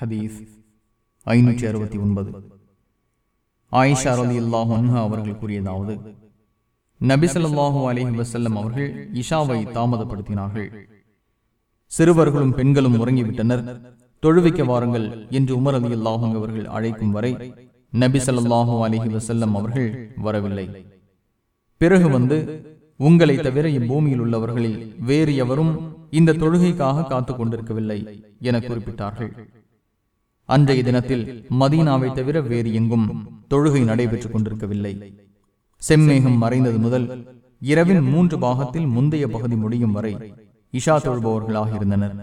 ஹதீஸ் ஐநூற்றி அறுபத்தி ஒன்பது. ஆயிஷா அலி அல்லாஹ் அவர்கள் கூறியதாவது நபிசல்லாஹூ அலிஹி வசல்லம் அவர்கள் இஷாவை தாமதப்படுத்தினார்கள். சிறுவர்களும் பெண்களும் உறங்கிவிட்டனர். தொழுவிக்க வாருங்கள் என்று உமர் அலி அல்லாஹும் அவர்கள் அழைக்கும் வரை நபி ஸல்லல்லாஹு அலிஹி வசல்லம் அவர்கள் வரவில்லை. பிறகு வந்து உங்களை தவிர இப்பூமியில் உள்ளவர்களில் வேறு எவரும் இந்த தொழுகைக்காக காத்துக் கொண்டிருக்கவில்லை என குறிப்பிட்டார்கள். அன்றைய தினத்தில் மதீனாவை தவிர வேறு எங்கும் தொழுகை நடைபெற்றுக் கொண்டிருக்கவில்லை. செம்மேகம் மறைந்தது முதல் இரவின் மூன்று பாகத்தில் முந்தைய பகுதி முடியும் வரை இஷா தொழுபவர்களாக இருந்தனர்.